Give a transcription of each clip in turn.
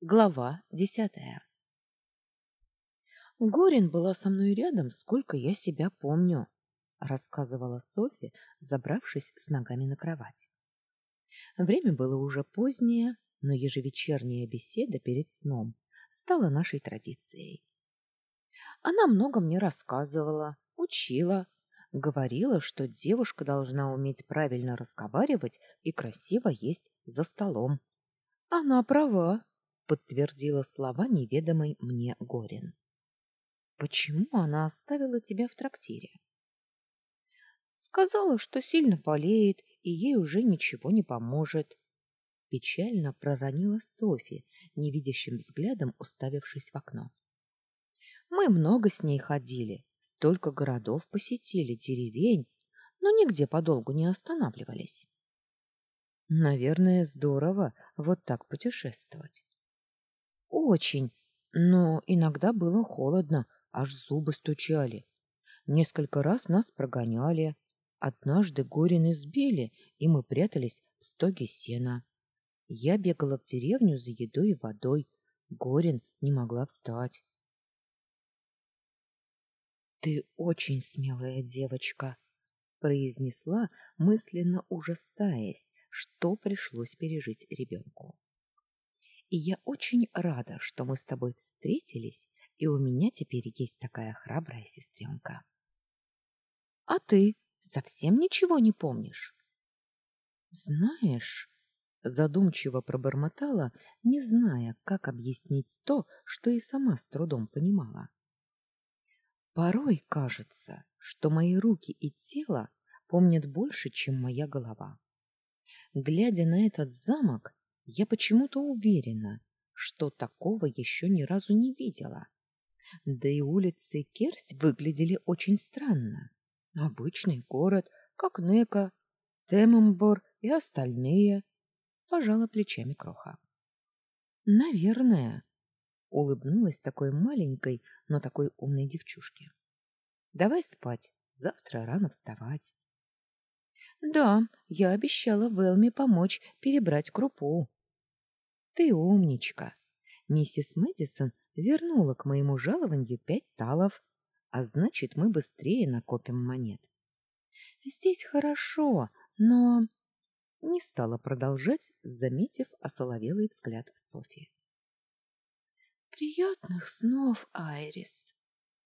Глава десятая Горин была со мной рядом, сколько я себя помню, рассказывала Софи, забравшись с ногами на кровать. Время было уже позднее, но ежевечерняя беседа перед сном стала нашей традицией. Она много мне рассказывала, учила, говорила, что девушка должна уметь правильно разговаривать и красиво есть за столом. Она права, подтвердила слова неведомой мне Горин. Почему она оставила тебя в трактире? Сказала, что сильно болеет, и ей уже ничего не поможет. Печально проронила Софи, невидящим взглядом уставившись в окно. Мы много с ней ходили, столько городов посетили, деревень, но нигде подолгу не останавливались. Наверное, здорово вот так путешествовать. Очень, но иногда было холодно, аж зубы стучали. Несколько раз нас прогоняли. Однажды Горин избили, и мы прятались в стоге сена. Я бегала в деревню за едой и водой. Горин не могла встать. Ты очень смелая девочка, произнесла, мысленно ужасаясь, что пришлось пережить ребенку. И я очень рада, что мы с тобой встретились, и у меня теперь есть такая храбрая сестренка. А ты совсем ничего не помнишь? Знаешь, задумчиво пробормотала, не зная, как объяснить то, что и сама с трудом понимала. Порой кажется, что мои руки и тело помнят больше, чем моя голова. Глядя на этот замок, я почему-то уверена, что такого еще ни разу не видела. Да и улицы Керсь выглядели очень странно. Обычный город, как Нека, Темембор и остальные. Пожала плечами Кроха. Наверное, улыбнулась такой маленькой, но такой умной девчушке. Давай спать, завтра рано вставать. Да, я обещала Велме помочь перебрать крупу. Ты умничка. Миссис Мэдисон вернула к моему жалованию пять талов, а значит, мы быстрее накопим монет. Здесь хорошо, но не стала продолжать, заметив осоловелый взгляд Софии. Приятных снов, Айрис,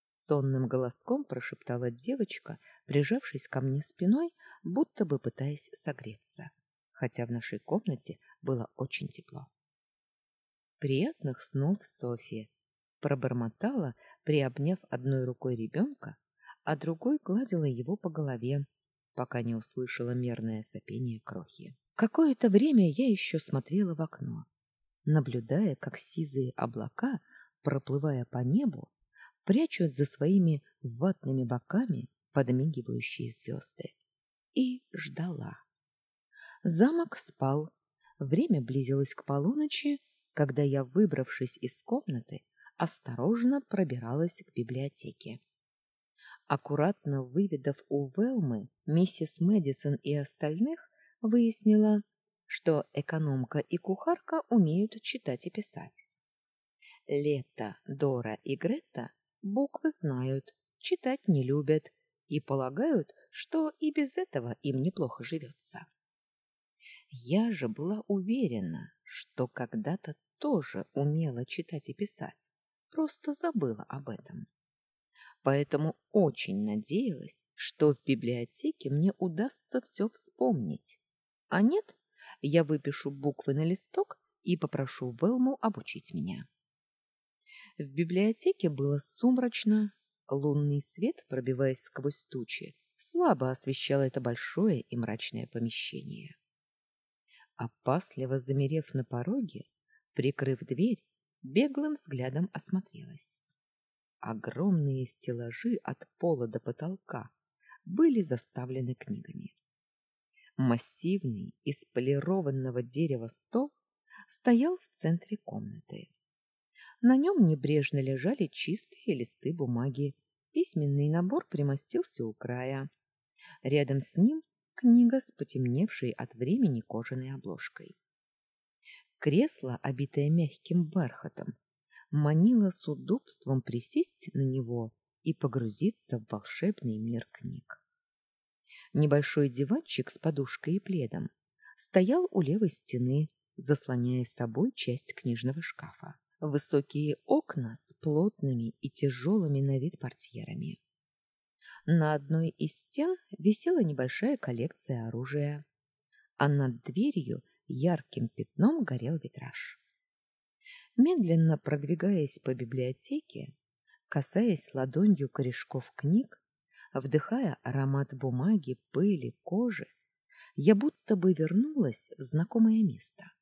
сонным голоском прошептала девочка, прижавшись ко мне спиной, будто бы пытаясь согреться, хотя в нашей комнате было очень тепло. Приятных снов, София, пробормотала, приобняв одной рукой ребенка, а другой гладила его по голове, пока не услышала мерное сопение крохи. Какое-то время я еще смотрела в окно, наблюдая, как сизые облака, проплывая по небу, прячут за своими ватными боками подмигивающие звезды. И ждала. Замок спал. Время близилось к полуночи, когда я, выбравшись из комнаты, осторожно пробиралась к библиотеке. Аккуратно выведав у Велмы, миссис Мэдисон и остальных, выяснила, что экономка и кухарка умеют читать и писать. Лето, Дора и Грета буквы знают, читать не любят и полагают, что и без этого им неплохо живется. Я же была уверена, что когда-то тоже умела читать и писать, просто забыла об этом. Поэтому очень надеялась, что в библиотеке мне удастся все вспомнить. А нет, я выпишу буквы на листок и попрошу Велму обучить меня. В библиотеке было сумрачно, лунный свет, пробиваясь сквозь тучи, слабо освещал это большое и мрачное помещение. Опасливо замерев на пороге, прикрыв дверь, беглым взглядом осмотрелась. Огромные стеллажи от пола до потолка были заставлены книгами. Массивный из полированного дерева стол стоял в центре комнаты. На нем небрежно лежали чистые листы бумаги. Письменный набор примостился у края. Рядом с ним книга с потемневшей от времени кожаной обложкой. Кресло, обитое мягким бархатом, манило с удобством присесть на него и погрузиться в волшебный мир книг. Небольшой диванчик с подушкой и пледом стоял у левой стены, заслоняя собой часть книжного шкафа. Высокие окна с плотными и тяжелыми на вид портьерами. На одной из стен висела небольшая коллекция оружия, а над дверью ярким пятном горел витраж. Медленно продвигаясь по библиотеке, касаясь ладонью корешков книг, вдыхая аромат бумаги, пыли, кожи, я будто бы вернулась в знакомое место.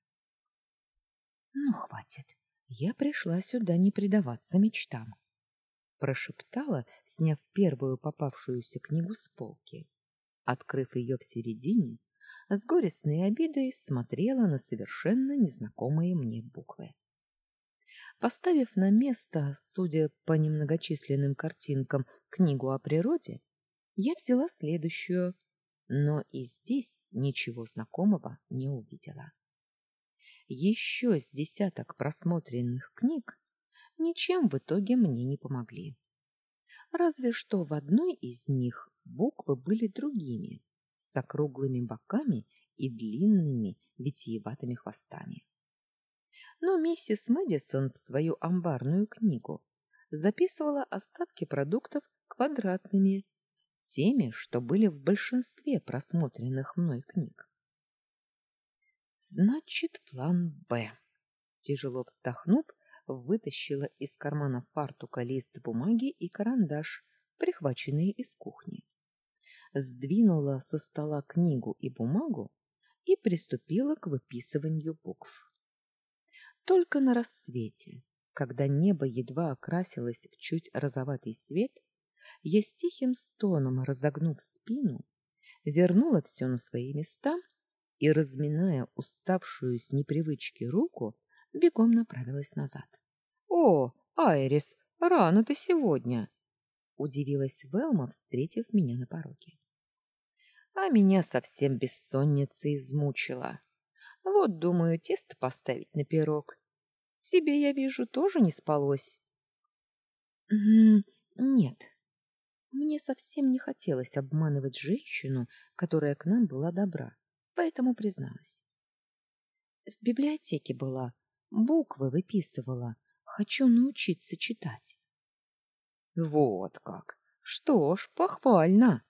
Ну, хватит. Я пришла сюда не предаваться мечтам, прошептала, сняв первую попавшуюся книгу с полки. Открыв ее в середине, с горестной обидой смотрела на совершенно незнакомые мне буквы. Поставив на место, судя по немногочисленным картинкам, книгу о природе, я взяла следующую, но и здесь ничего знакомого не увидела. Еще с десяток просмотренных книг ничем в итоге мне не помогли. Разве что в одной из них буквы были другими, с округлыми боками и длинными витиеватыми хвостами. Но миссис Мэдисон в свою амбарную книгу записывала остатки продуктов квадратными, теми, что были в большинстве просмотренных мной книг. Значит, план «Б». Тяжело вздохнув, вытащила из кармана фартука лист бумаги и карандаш, прихваченные из кухни. Сдвинула со стола книгу и бумагу и приступила к выписыванию букв. Только на рассвете, когда небо едва окрасилось в чуть розоватый свет, я с тихим стоном, разогнув спину, вернула все на свои места и, разминая уставшую с непривычки руку, бегом направилась назад. — О, Айрис, рано ты сегодня! — удивилась Велма, встретив меня на пороге. А меня совсем бессонница измучила. Вот, думаю, тесто поставить на пирог. Тебе, я вижу, тоже не спалось. Нет. Мне совсем не хотелось обманывать женщину, которая к нам была добра, поэтому призналась. В библиотеке была, буквы выписывала. Хочу научиться читать. Вот как. Что ж, похвально.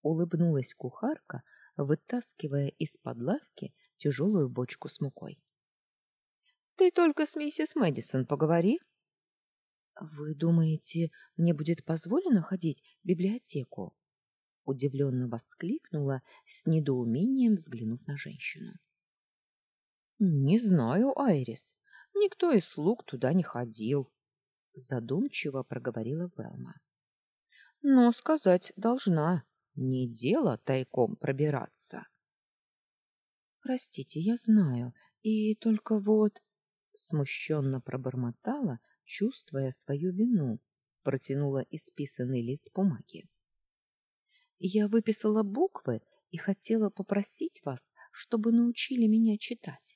Улыбнулась кухарка, вытаскивая из-под лавки тяжелую бочку с мукой. Ты только с миссис Мэдисон поговори. Вы думаете, мне будет позволено ходить в библиотеку? удивленно воскликнула, с недоумением взглянув на женщину. Не знаю, Айрис. Никто из слуг туда не ходил, задумчиво проговорила Велма. Но сказать должна, не дело тайком пробираться. Простите, я знаю, и только вот смущенно пробормотала, чувствуя свою вину, протянула исписанный лист бумаги. Я выписала буквы и хотела попросить вас, чтобы научили меня читать.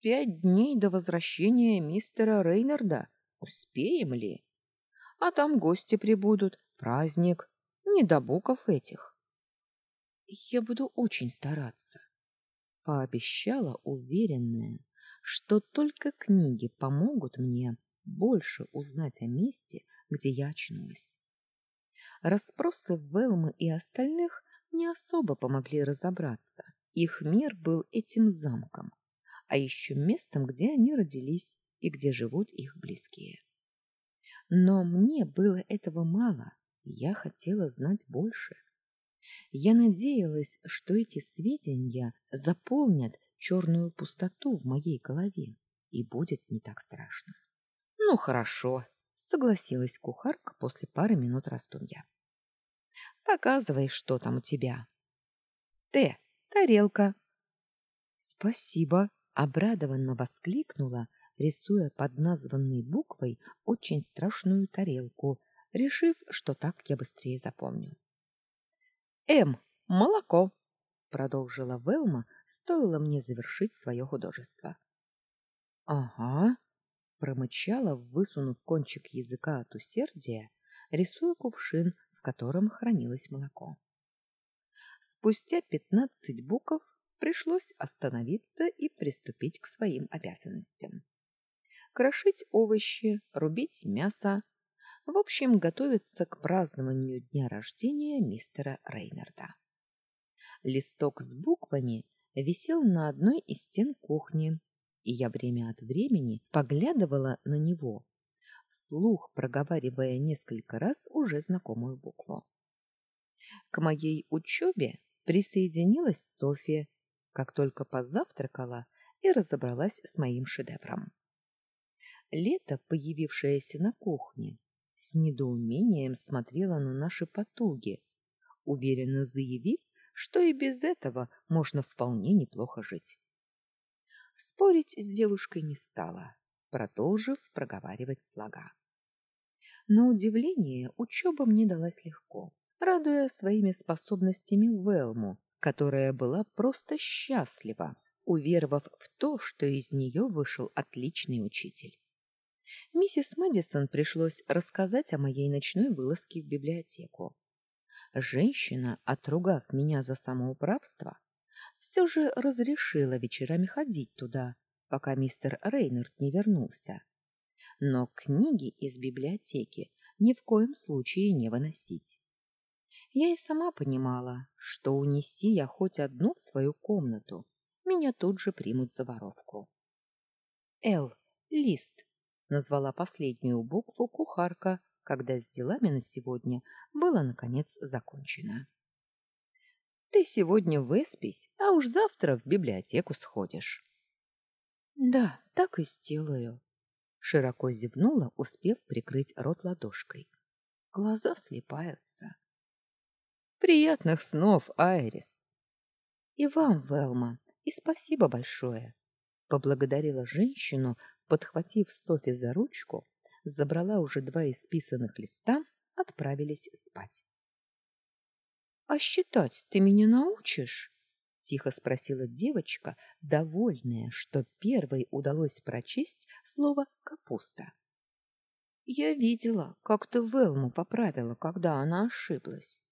Пять дней до возвращения мистера Рейнарда. Успеем ли? А там гости прибудут, праздник, не до букв этих. Я буду очень стараться, пообещала уверенная, что только книги помогут мне больше узнать о месте, где я очнулась. Расспросы Велмы и остальных не особо помогли разобраться. Их мир был этим замком, а еще местом, где они родились и где живут их близкие. Но мне было этого мало, я хотела знать больше. Я надеялась, что эти сведения заполнят черную пустоту в моей голове, и будет не так страшно. — Ну, хорошо, — согласилась кухарка после пары минут раздумья. — Показывай, что там у тебя. — Т, тарелка. — Спасибо, — обрадованно воскликнула, рисуя под названной буквой очень страшную тарелку, решив, что так я быстрее запомню. — М, молоко, — продолжила Велма, стоило мне завершить свое художество. Ага, промычала, высунув кончик языка от усердия, рисуя кувшин, в котором хранилось молоко. Спустя пятнадцать букв пришлось остановиться и приступить к своим обязанностям. Крошить овощи, рубить мясо, в общем, готовиться к празднованию дня рождения мистера Рейнарда. Листок с буквами висел на одной из стен кухни, и я время от времени поглядывала на него, вслух проговаривая несколько раз уже знакомую букву. К моей учебе присоединилась София, как только позавтракала и разобралась с моим шедевром. Лето, появившееся на кухне, с недоумением смотрела на наши потуги, уверенно заявив, что и без этого можно вполне неплохо жить. Спорить с девушкой не стала, продолжив проговаривать слога. На удивление, учеба мне далась легко, радуя своими способностями Велму, которая была просто счастлива, уверовав в то, что из нее вышел отличный учитель. Миссис Мэдисон пришлось рассказать о моей ночной вылазке в библиотеку. Женщина, отругав меня за самоуправство, все же разрешила вечерами ходить туда, пока мистер Рейнард не вернулся. Но книги из библиотеки ни в коем случае не выносить. Я и сама понимала, что унеси я хоть одну в свою комнату, меня тут же примут за воровку. Л. Лист назвала последнюю букву кухарка, когда с делами на сегодня было наконец закончено. Ты сегодня выспись, а уж завтра в библиотеку сходишь. Да, так и сделаю, широко зевнула, успев прикрыть рот ладошкой. Глаза слепаются. Приятных снов, Айрис. И вам, Велма, и спасибо большое, поблагодарила женщину, подхватив Софи за ручку, забрала уже два исписанных листа, отправились спать. А считать ты меня научишь? тихо спросила девочка, довольная, что первой удалось прочесть слово капуста. Я видела, как ты Велму поправила, когда она ошиблась.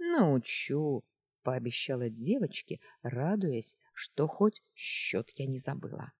Научу, пообещала девочке, радуясь, что хоть счет я не забыла.